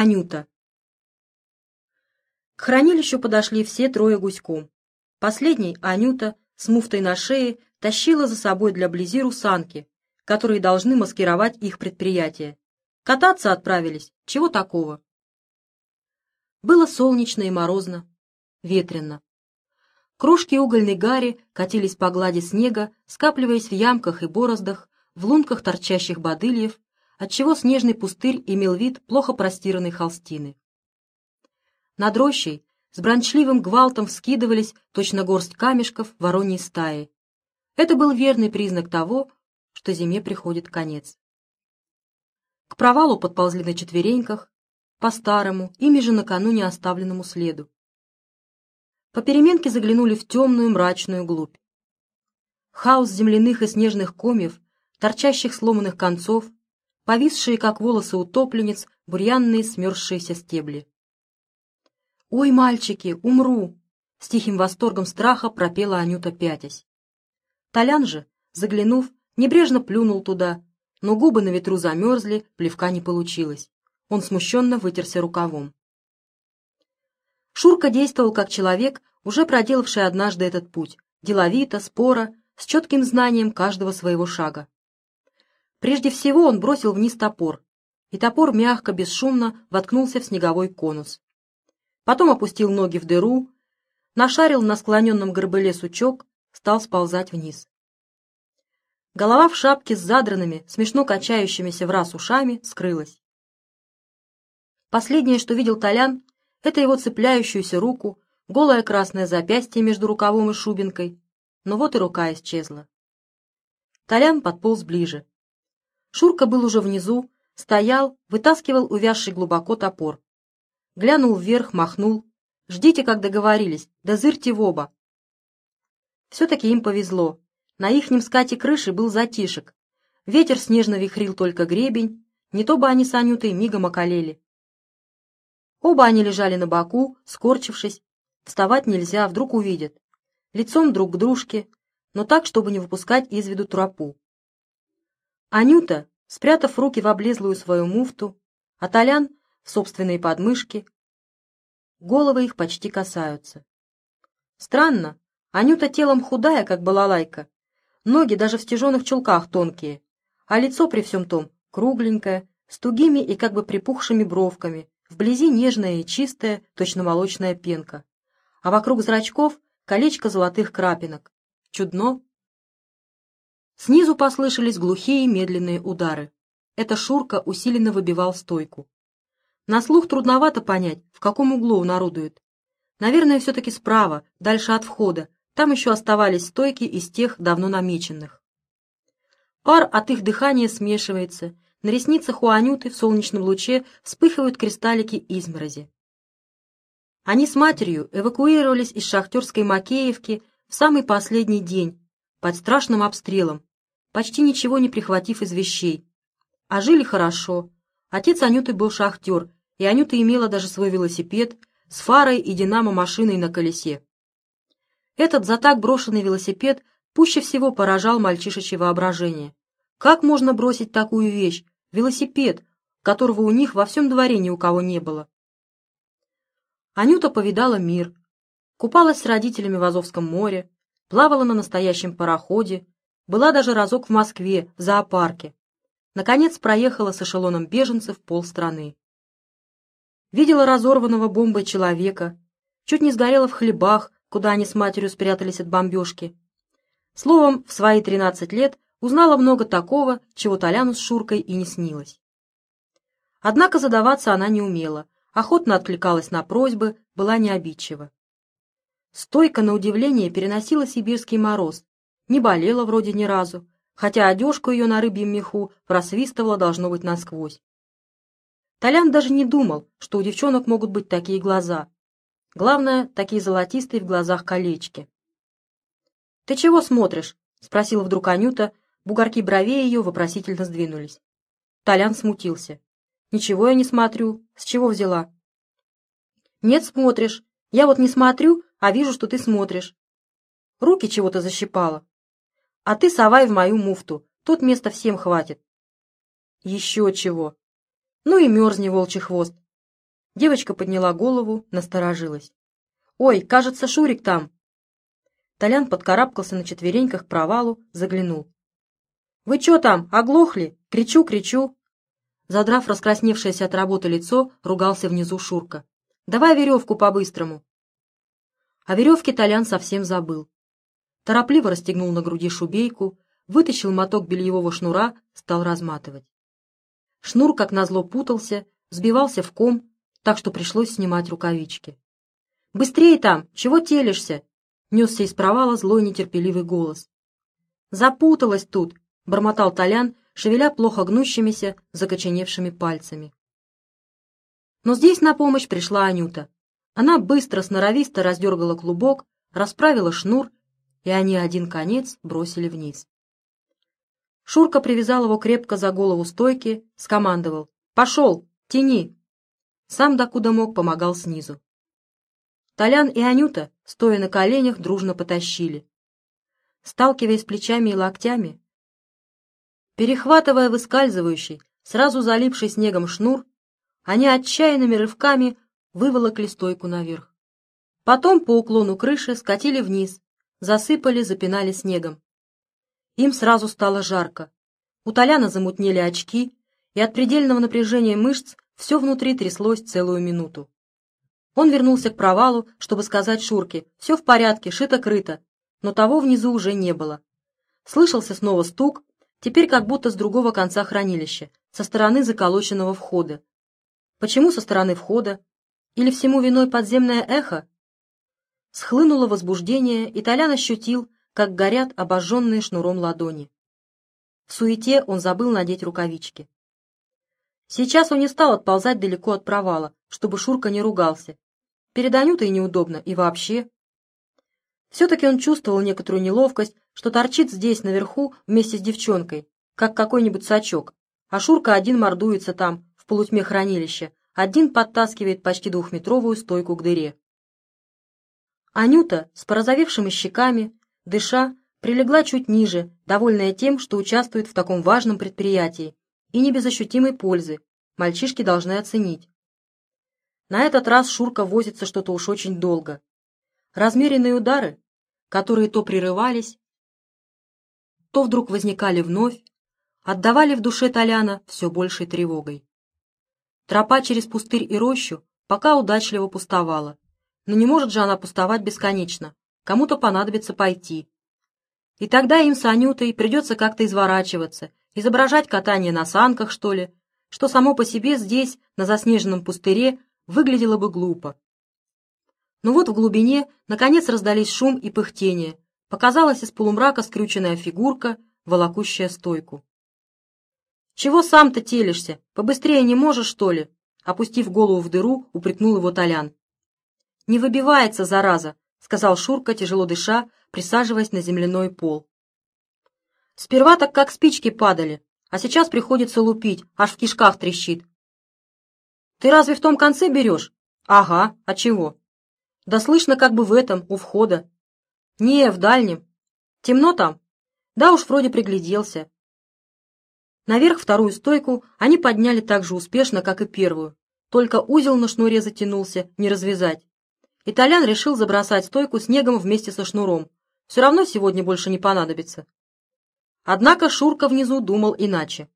Анюта. К хранилищу подошли все трое гуськом. Последний, Анюта, с муфтой на шее, тащила за собой для Близиру санки, которые должны маскировать их предприятие. Кататься отправились, чего такого? Было солнечно и морозно, ветрено. Крошки угольной гари катились по глади снега, скапливаясь в ямках и бороздах, в лунках торчащих бодыльев, отчего снежный пустырь имел вид плохо простиранной холстины. Над рощей с брончливым гвалтом вскидывались точно горсть камешков вороньей стаи. Это был верный признак того, что зиме приходит конец. К провалу подползли на четвереньках, по старому, ими же накануне оставленному следу. По переменке заглянули в темную мрачную глубь. Хаос земляных и снежных комьев, торчащих сломанных концов, повисшие, как волосы утопленниц, бурьянные смерзшиеся стебли. «Ой, мальчики, умру!» — с тихим восторгом страха пропела Анюта пятясь. Толян же, заглянув, небрежно плюнул туда, но губы на ветру замерзли, плевка не получилось. Он смущенно вытерся рукавом. Шурка действовал как человек, уже проделавший однажды этот путь, деловито, споро, с четким знанием каждого своего шага. Прежде всего он бросил вниз топор, и топор мягко, бесшумно воткнулся в снеговой конус потом опустил ноги в дыру, нашарил на склоненном горбыле сучок, стал сползать вниз. Голова в шапке с задранными, смешно качающимися в раз ушами, скрылась. Последнее, что видел Толян, это его цепляющуюся руку, голое красное запястье между рукавом и шубинкой, но вот и рука исчезла. Толян подполз ближе. Шурка был уже внизу, стоял, вытаскивал увязший глубоко топор. Глянул вверх, махнул. «Ждите, как договорились, да зырьте в оба». Все-таки им повезло. На ихнем скате крыши был затишек. Ветер снежно вихрил только гребень, не то бы они с Анютой мигом околели. Оба они лежали на боку, скорчившись. Вставать нельзя, вдруг увидят. Лицом друг к дружке, но так, чтобы не выпускать из виду тропу. Анюта, спрятав руки в облезлую свою муфту, а Толян собственные подмышки. Головы их почти касаются. Странно, Анюта телом худая, как балалайка, ноги даже в стяженных чулках тонкие, а лицо при всем том кругленькое, с тугими и как бы припухшими бровками, вблизи нежная и чистая, точно молочная пенка, а вокруг зрачков колечко золотых крапинок. Чудно. Снизу послышались глухие медленные удары. Это Шурка усиленно выбивал стойку. На слух трудновато понять, в каком углу он орудует. Наверное, все-таки справа, дальше от входа. Там еще оставались стойки из тех давно намеченных. Пар от их дыхания смешивается. На ресницах у Анюты в солнечном луче вспыхивают кристаллики изморози. Они с матерью эвакуировались из шахтерской Макеевки в самый последний день, под страшным обстрелом, почти ничего не прихватив из вещей. А жили хорошо. Отец Анюты был шахтер и Анюта имела даже свой велосипед с фарой и динамо-машиной на колесе. Этот за так брошенный велосипед пуще всего поражал мальчишечье воображение. Как можно бросить такую вещь, велосипед, которого у них во всем дворе ни у кого не было? Анюта повидала мир, купалась с родителями в Азовском море, плавала на настоящем пароходе, была даже разок в Москве, в зоопарке. Наконец проехала с эшелоном беженцев полстраны видела разорванного бомбой человека, чуть не сгорела в хлебах, куда они с матерью спрятались от бомбежки. Словом, в свои тринадцать лет узнала много такого, чего Толяну с Шуркой и не снилось. Однако задаваться она не умела, охотно откликалась на просьбы, была необидчива. Стойко, на удивление, переносила сибирский мороз, не болела вроде ни разу, хотя одежку ее на рыбьем меху просвистывала должно быть насквозь. Толян даже не думал, что у девчонок могут быть такие глаза. Главное, такие золотистые в глазах колечки. «Ты чего смотришь?» — спросила вдруг Анюта. Бугорки бровей ее вопросительно сдвинулись. Толян смутился. «Ничего я не смотрю. С чего взяла?» «Нет, смотришь. Я вот не смотрю, а вижу, что ты смотришь. Руки чего-то защипала. А ты совай в мою муфту. Тут места всем хватит». «Еще чего. Ну и мерзни, волчий хвост. Девочка подняла голову, насторожилась. «Ой, кажется, Шурик там!» Толян подкарабкался на четвереньках к провалу, заглянул. «Вы чё там, оглохли? Кричу, кричу!» Задрав раскрасневшееся от работы лицо, ругался внизу Шурка. «Давай веревку по-быстрому!» О веревке Толян совсем забыл. Торопливо расстегнул на груди шубейку, вытащил моток бельевого шнура, стал разматывать. Шнур, как назло, путался, сбивался в ком, так что пришлось снимать рукавички. «Быстрее там! Чего телишься?» — несся из провала злой нетерпеливый голос. «Запуталась тут!» — бормотал Толян, шевеля плохо гнущимися, закоченевшими пальцами. Но здесь на помощь пришла Анюта. Она быстро, сноровисто раздергала клубок, расправила шнур, и они один конец бросили вниз. Шурка привязал его крепко за голову стойки, скомандовал «Пошел, тяни!» Сам докуда мог помогал снизу. Толян и Анюта, стоя на коленях, дружно потащили. Сталкиваясь плечами и локтями, перехватывая выскальзывающий, сразу залипший снегом шнур, они отчаянными рывками выволокли стойку наверх. Потом по уклону крыши скатили вниз, засыпали, запинали снегом. Им сразу стало жарко. У Толяна замутнели очки, и от предельного напряжения мышц все внутри тряслось целую минуту. Он вернулся к провалу, чтобы сказать Шурке, все в порядке, шито-крыто, но того внизу уже не было. Слышался снова стук, теперь как будто с другого конца хранилища, со стороны заколоченного входа. Почему со стороны входа? Или всему виной подземное эхо? Схлынуло возбуждение, и Толян ощутил, как горят обожженные шнуром ладони. В суете он забыл надеть рукавички. Сейчас он не стал отползать далеко от провала, чтобы Шурка не ругался. Перед Анютой неудобно и вообще. Все-таки он чувствовал некоторую неловкость, что торчит здесь, наверху, вместе с девчонкой, как какой-нибудь сачок, а Шурка один мордуется там, в полутьме хранилища, один подтаскивает почти двухметровую стойку к дыре. Анюта с порозовевшими щеками, дыша, прилегла чуть ниже, довольная тем, что участвует в таком важном предприятии, и не без ощутимой пользы, мальчишки должны оценить. На этот раз Шурка возится что-то уж очень долго. Размеренные удары, которые то прерывались, то вдруг возникали вновь, отдавали в душе Толяна все большей тревогой. Тропа через пустырь и рощу пока удачливо пустовала, но не может же она пустовать бесконечно. Кому-то понадобится пойти. И тогда им с Анютой придется как-то изворачиваться, изображать катание на санках, что ли, что само по себе здесь, на заснеженном пустыре, выглядело бы глупо. Но вот в глубине, наконец, раздались шум и пыхтение. Показалась из полумрака скрюченная фигурка, волокущая стойку. «Чего сам-то телишься? Побыстрее не можешь, что ли?» Опустив голову в дыру, упрекнул его Толян. «Не выбивается, зараза», — сказал Шурка, тяжело дыша, присаживаясь на земляной пол. «Сперва так как спички падали, а сейчас приходится лупить, аж в кишках трещит». «Ты разве в том конце берешь?» «Ага, а чего?» «Да слышно как бы в этом, у входа». «Не, в дальнем. Темно там?» «Да уж вроде пригляделся». Наверх вторую стойку они подняли так же успешно, как и первую, только узел на шнуре затянулся, не развязать. Итальян решил забросать стойку снегом вместе со шнуром. Все равно сегодня больше не понадобится. Однако Шурка внизу думал иначе.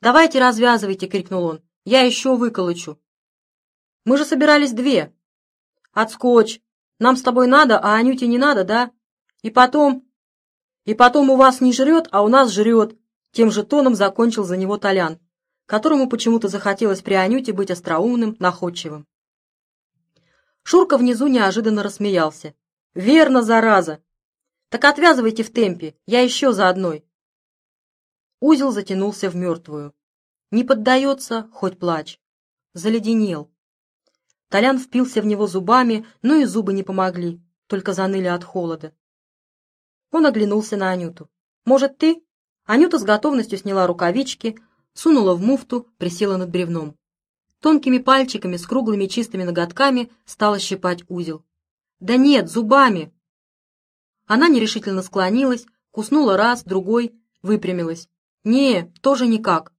«Давайте развязывайте!» — крикнул он. «Я еще выколочу!» «Мы же собирались две!» «Отскочь! Нам с тобой надо, а Анюте не надо, да? И потом...» «И потом у вас не жрет, а у нас жрет!» Тем же тоном закончил за него Толян, которому почему-то захотелось при Анюте быть остроумным, находчивым. Шурка внизу неожиданно рассмеялся. «Верно, зараза! Так отвязывайте в темпе, я еще за одной!» Узел затянулся в мертвую. Не поддается, хоть плачь. Заледенел. Толян впился в него зубами, но и зубы не помогли, только заныли от холода. Он оглянулся на Анюту. «Может, ты?» Анюта с готовностью сняла рукавички, сунула в муфту, присела над бревном. Тонкими пальчиками с круглыми чистыми ноготками стала щипать узел. «Да нет, зубами!» Она нерешительно склонилась, куснула раз, другой, выпрямилась. «Не, тоже никак».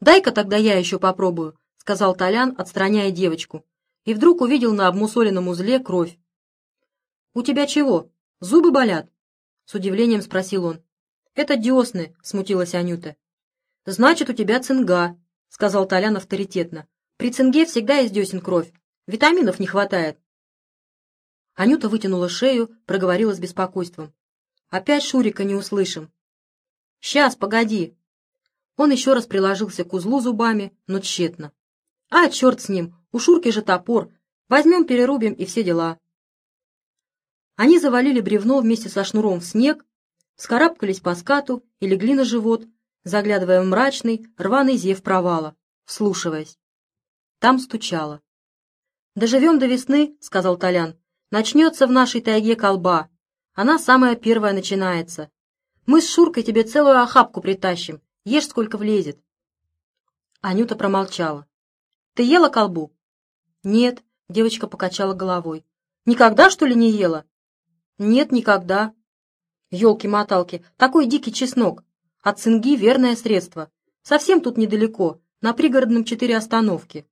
«Дай-ка тогда я еще попробую», — сказал Толян, отстраняя девочку, и вдруг увидел на обмусоленном узле кровь. «У тебя чего? Зубы болят?» — с удивлением спросил он. «Это десны», — смутилась Анюта. «Значит, у тебя цинга», — сказал Толян авторитетно. «При цинге всегда из десен кровь. Витаминов не хватает». Анюта вытянула шею, проговорила с беспокойством. «Опять Шурика не услышим». «Сейчас, погоди». Он еще раз приложился к узлу зубами, но тщетно. «А, черт с ним, у Шурки же топор. Возьмем, перерубим и все дела». Они завалили бревно вместе со шнуром в снег, скарабкались по скату и легли на живот, заглядывая в мрачный, рваный зев провала, вслушиваясь. Там стучало. «Доживем до весны», — сказал Толян. «Начнется в нашей тайге колба. Она самая первая начинается. Мы с Шуркой тебе целую охапку притащим. Ешь, сколько влезет». Анюта промолчала. «Ты ела колбу?» «Нет», — девочка покачала головой. «Никогда, что ли, не ела?» «Нет, никогда». «Елки-моталки, такой дикий чеснок. От цинги верное средство. Совсем тут недалеко, на пригородном четыре остановки».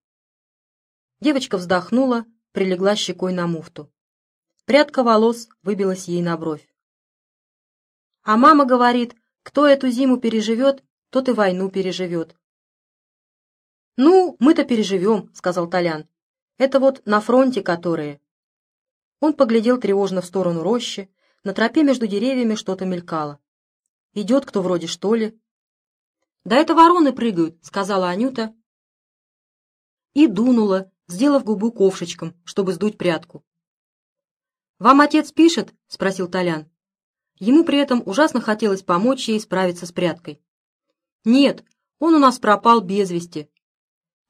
Девочка вздохнула, прилегла щекой на муфту. Прядка волос выбилась ей на бровь. А мама говорит, кто эту зиму переживет, тот и войну переживет. «Ну, мы-то переживем», — сказал Толян. «Это вот на фронте которые». Он поглядел тревожно в сторону рощи, на тропе между деревьями что-то мелькало. «Идет кто вроде, что ли?» «Да это вороны прыгают», — сказала Анюта. И дунула, сделав губу ковшечком, чтобы сдуть прядку. «Вам отец пишет?» — спросил Толян. Ему при этом ужасно хотелось помочь ей справиться с прядкой. «Нет, он у нас пропал без вести».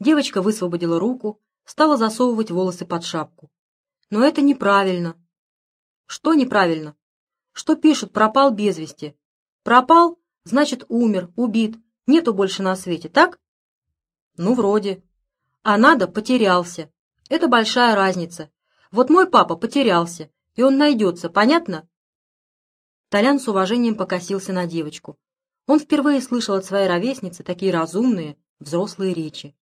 Девочка высвободила руку, стала засовывать волосы под шапку. Но это неправильно. Что неправильно? Что пишут «пропал без вести»? Пропал, значит умер, убит, нету больше на свете, так? Ну, вроде. А надо потерялся. Это большая разница. Вот мой папа потерялся, и он найдется, понятно? Толян с уважением покосился на девочку. Он впервые слышал от своей ровесницы такие разумные, взрослые речи.